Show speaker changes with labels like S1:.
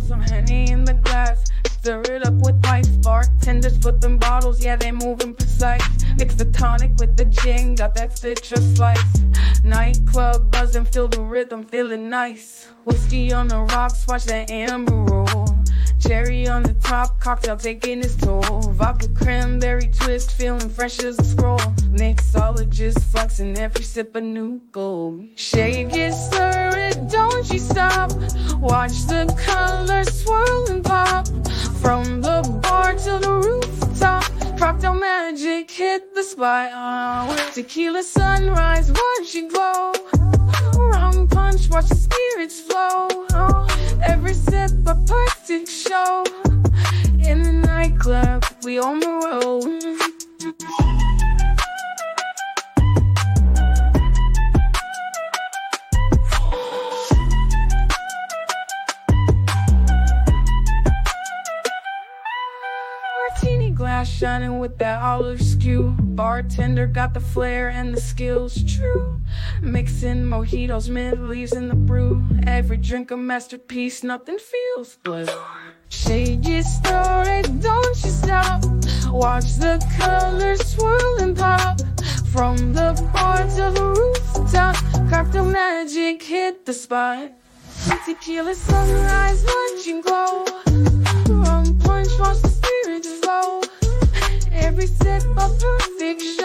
S1: some honey in the glass. Stir it up with ice. Bartenders them bottles, yeah, they moving precise. Mix the tonic with the gin, got that citrus slice. Nightclub buzzing, feel the rhythm, feeling nice. Whiskey on the rocks, watch that amber roll. Cherry on the top, cocktail taking its toll. Vodka cranberry twist, feeling fresh as a scroll. Mixologist flexing every sip a new gold. Shake it, stir it, don't you stop. Watch the colors swirl and pop. From the bar to the rooftop. Cocktail magic hit the spot. Uh, tequila sunrise, watch it glow. Rum punch, watch the spirits flow. Uh, every sip a perfect show. In the nightclub, we on the Glass shining with that olive skew. Bartender got the flair and the skills, true. Mixing mojitos, mint leaves in the brew. Every drink a masterpiece, nothing feels blue. Shade your story, don't you stop. Watch the colors swirl and pop. From the bar to the rooftop, cocktail magic hit the spot. Tequila sunrise, watching glow. Watch